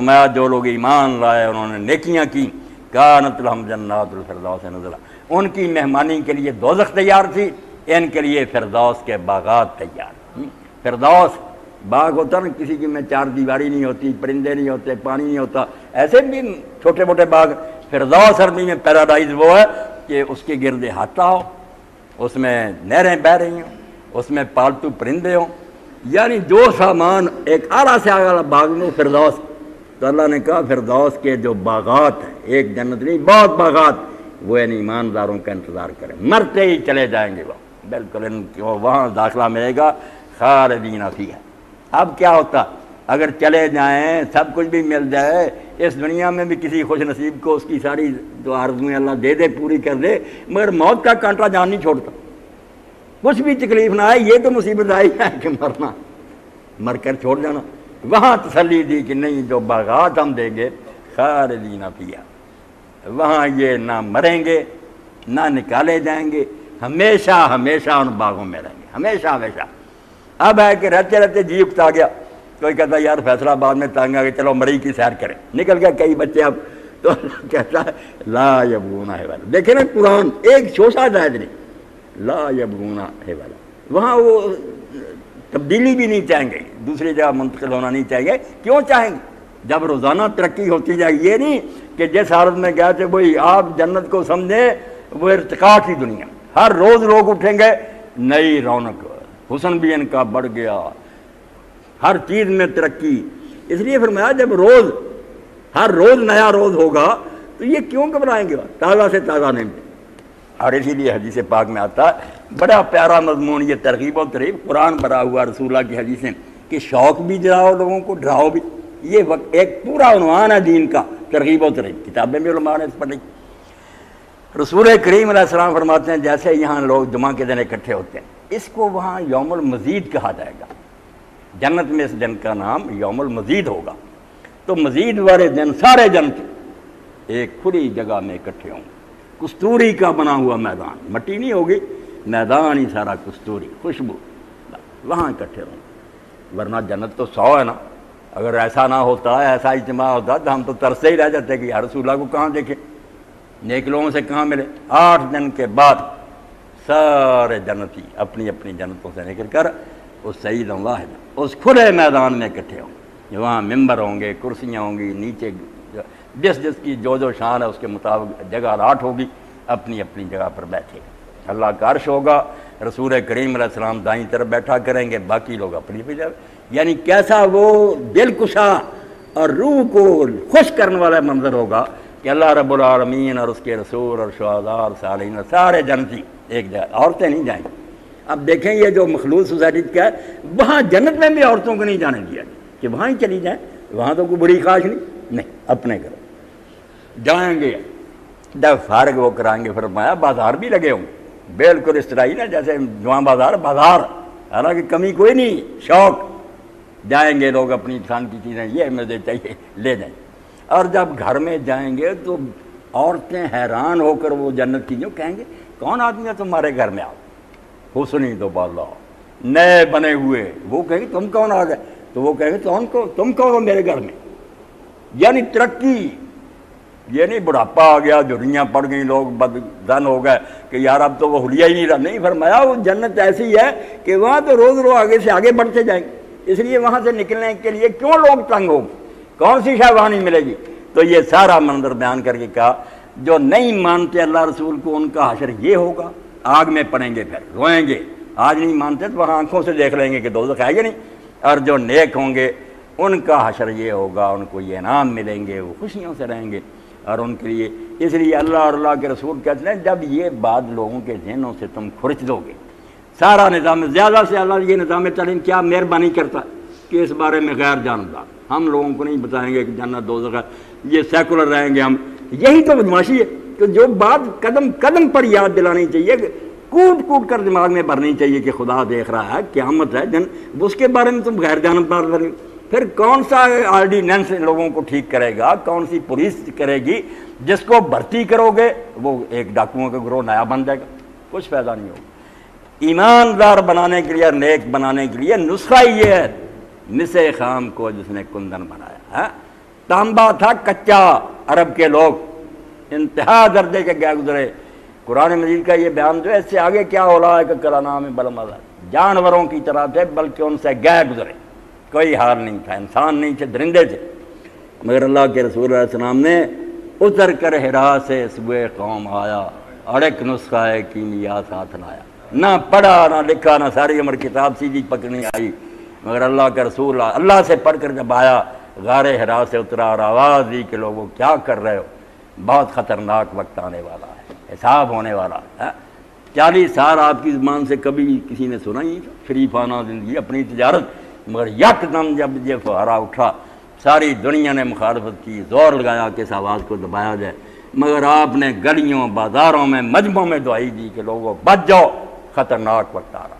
فرمایا، جو لوگ ایمان لائے، انہوں نے نیکیاں کی۔ کانت الحم جنات الفردوس نزلہ ان کی مہمانی کے لیے دوزخ تیار تھی، ان کے لیے فردوس کے باغات تیار فردوس، باغ ہوتا نا، کسی کی میں چار دیواری نہیں ہوتی، پرندے نہیں ہوتے، پانی نہیں ہوتا، ایسے بھی چھوٹے موٹے باغ۔ فردوس عربی میں پیراڈائز وہ ہے کہ اس کے گرد ہاتھا ہو اس میں نہریں بہ رہی ہوں، اس میں پالتو پرندے ہوں۔ یعنی جو سامان ایک آرا سے آگا باغ میں فردوس تو اللہ نے کہا فردوس کے جو باغات ہیں، ایک جنت نہیں، بہت باغات، وہ ان ایمانداروں کا انتظار کریں۔ مرتے ہی چلے جائیں گے وہ۔ بالکل ان کو وہاں داخلہ ملے گا، خالدین فی ہے۔ اب کیا ہوتا؟ اگر چلے جائیں، سب کچھ بھی مل جائے، اس دنیا میں بھی کسی خوش نصیب کو اس کی ساری جو آرزویں اللہ دے دے، پوری کر دے، مگر موت کا کانٹا جان نہیں چھوڑتا۔ کچھ بھی تکلیف نہ آئے، یہ تو مصیبت آئی ہے کہ مرنا۔ مر کر چھوڑ جانا۔ وہاں تسلی دی کہ نہیں، جو باغات ہم دیں گے، خالدین پیا وہاں یہ نہ مریں گے، نہ نکالے جائیں گے، ہمیشہ ہمیشہ ان باغوں میں رہیں گے۔ ہمیشہ ہمیشہ۔ اب ہے کہ رہتے رہتے جی اکتا گیا۔ کوئی کہتا ہے، یار فیصلہ آباد میں تانگ آ چلو مری کی سیر کریں۔ نکل گیا کئی بچے اب۔ تو کہتا ہے، لا یبغونا ہے والا دیکھیں نا قرآن، ایک شوشا جائز نہیں۔ لا یبغونا ہے والا وہاں وہ تبدیلی بھی نہیں چاہیں گے۔ دوسری جگہ منتقل ہونا نہیں چاہیں گے کیوں چاہیں؟ گے جب روزانہ ترقی ہوتی جائے، یہ نہیں کہ جس حالت میں گئے تھے وہی آپ جنت کو سمجھیں وہ ارتقا کی دنیا۔ ہر روز لوگ اٹھیں گے، نئی رونق۔ حسن بھی ان کا بڑھ گیا۔ ہر چیز میں ترقی۔ اس لیے فرمایا، جب روز، ہر روز نیا روز ہوگا، تو یہ کیوں گھبرائیں گے؟ تازہ سے تازہ نہیں۔ اور اسی لیے حدیث پاک میں آتا ہے، بڑا پیارا مضمون، یہ ترغیب و ترغیب، قرآن بھرا ہوا، رسول اللہ کی حدیثیں۔ کہ شوق بھی جلاؤ لوگوں کو، ڈراؤ بھی۔ یہ وقت ایک پورا عنوان ہے دین کا، ترغیب و ترغیب۔ کتابیں بھی علماء نے اس پر لکھی۔ رسول کریم علیہ السلام فرماتے ہیں، جیسے یہاں لوگ جمعہ کے دن اکٹھے ہوتے ہیں، اس کو وہاں یوم المزید کہا جائے گا۔ جنت میں اس دن کا نام یوم المزید ہوگا۔ تو مزید والے دن سارے جنت ایک کھلی جگہ میں اکٹھے ہوں۔ کستوری کا بنا ہوا میدان۔ مٹی نہیں ہوگی، میدان ہی سارا کستوری، خوشبو۔ وہاں اکٹھے ہوں۔ ورنہ جنت تو سو ہے نا۔ اگر ایسا نہ ہوتا، ایسا اجتماع ہوتا، تو ہم تو ترسے ہی رہ جاتے کہ یار رسول اللہ کو کہاں دیکھیں نیک لوگوں سے کہاں ملے؟ آٹھ دن کے بعد سارے جنتی اپنی اپنی جنتوں سے نکل کر اس سعید اللہ اس کھلے میدان میں اکٹھے ہوں۔ گے وہاں ممبر ہوں گے، کرسیاں ہوں گی، نیچے جس جس کی جو جو شان ہے، اس کے مطابق جگہ راٹ ہوگی، اپنی اپنی جگہ پر بیٹھے۔ گا اللہ کا عرش ہوگا، رسول کریم علیہ السلام دائیں طرف بیٹھا کریں گے، باقی لوگ اپنی پہ جائے یعنی کیسا وہ دل کشا اور روح کو خوش کرنے والا منظر ہوگا کہ اللہ رب العالمین اور اس کے رسول اور شہدار صالحین سارے جنتی ایک جگہ عورتیں نہیں جائیں۔ گی اب دیکھیں یہ جو مخلوط سوسائٹی کیا ہے، وہاں جنت میں بھی عورتوں کو نہیں جانے دیا کہ وہاں ہی چلی جائیں، وہاں تو کوئی بڑی خواہش نہیں۔ نہیں، اپنے کرو۔ جائیں گے۔ جب فارغ وہ کرائیں گے، فرمایا بازار بھی لگے ہوں۔ بالکل اس طرح ہی نا، جیسے جوان بازار بازار۔ حالانکہ کمی کوئی نہیں، شوق۔ جائیں گے لوگ اپنی انسان کی چیزیں، یہ مجھے چاہیے لے جائیں۔ اور جب گھر میں جائیں گے تو عورتیں حیران ہو کر وہ جنت کی جو کہیں گے، کون آدمی ہے تمہارے گھر میں آؤ؟ حسنی تو بالا نئے بنے ہوئے۔ وہ کہیں گے، تم کون آ گئے؟ تو وہ کہیں گے، تم کو، تم کون ہو میرے گھر میں۔ یعنی ترقی۔ یہ نہیں بڑھاپا آ گیا، جھریاں پڑ گئیں، لوگ بد دن ہو گئے کہ یار اب تو وہ حلیہ ہی نہیں رہا۔ نہیں فرمایا، وہ جنت ایسی ہے کہ وہاں تو روز روز آگے سے آگے بڑھتے جائیں۔ گے اس لیے وہاں سے نکلنے کے لیے کیوں لوگ تنگ ہوں؟ کون سی شاہ وہاں نہیں ملے گی؟ تو یہ سارا منظر بیان کر کے کہا، جو نہیں مانتے اللہ رسول کو، ان کا حشر یہ ہوگا، آگ میں پڑیں گے پھر، روئیں گے۔ آج نہیں مانتے تو وہاں آنکھوں سے دیکھ لیں گے کہ دوزخ ہے گے نہیں۔ اور جو نیک ہوں گے، ان کا حشر یہ ہوگا، ان کو یہ انعام ملیں گے، وہ خوشیوں سے رہیں گے۔ اور ان کے لیے۔ اس لیے اللہ اور اللہ کے رسول کہتے ہیں، جب یہ بات لوگوں کے ذہنوں سے تم کھرچ دو گے۔ سارا نظام، زیادہ سے اللہ یہ نظام تعلیم کیا مہربانی کرتا کہ اس بارے میں غیر جانتا ہم لوگوں کو نہیں بتائیں گے کہ جنت دو جگہ یہ سیکولر رہیں گے ہم۔ یہی تو بدماشی ہے کہ جو بات قدم قدم پر یاد دلانی چاہیے، کوٹ کوٹ کر دماغ میں بھرنی چاہیے کہ خدا دیکھ رہا ہے، قیامت ہے جن، اس کے بارے میں تم غیر جانب بات کریں پھر کون سا آرڈیننس لوگوں کو ٹھیک کرے گا؟ کون سی پولیس کرے گی؟ جس کو بھرتی کرو گے، وہ ایک ڈاکوؤں کا گروہ نیا بن جائے گا۔ کچھ فائدہ نہیں ہوگا۔ ایماندار بنانے کے لیے نیک بنانے کے لیے نسخہ یہ ہے۔ نس خام کو جس نے کندن بنایا ہے تانبا تھا کچا۔ عرب کے لوگ انتہا درجے کے گیا گزرے۔ قرآن مجید کا یہ بیان جو ہے، اس سے آگے کیا ہو رہا ہے کہ کرا نام ہے۔ بلمزہ جانوروں کی طرح تھے، بلکہ ان سے گئے گزرے۔ کوئی حال نہیں تھا، انسان نہیں تھے، درندے تھے۔ مگر اللہ کے رسول علیہ السلام نے اتر کر ہرا سے صبح قوم آیا، اور ایک نسخہ ہے کیمیا ساتھ لایا۔ نہ پڑھا، نہ لکھا، نہ ساری عمر کتاب سیدھی پکڑنی آئی۔ مگر اللہ کا رسول اللہ سے پڑھ کر جب آیا، غار ہرا سے اترا اور آواز دی کہ لوگوں کیا کر رہے ہو؟ بہت خطرناک وقت آنے والا ہے، حساب ہونے والا ہے۔ چالیس سال آپ کی زبان سے کبھی کسی نے سنا ہی شریفانہ زندگی، اپنی تجارت۔ مگر یک دم جب یہ فہرا اٹھا، ساری دنیا نے مخالفت کی، زور لگایا کہ اس آواز کو دبایا جائے۔ مگر آپ نے گلیوں، بازاروں میں مجموعوں میں دعائی دی کہ لوگوں، بچ جاؤ، خطرناک وقت آ رہا۔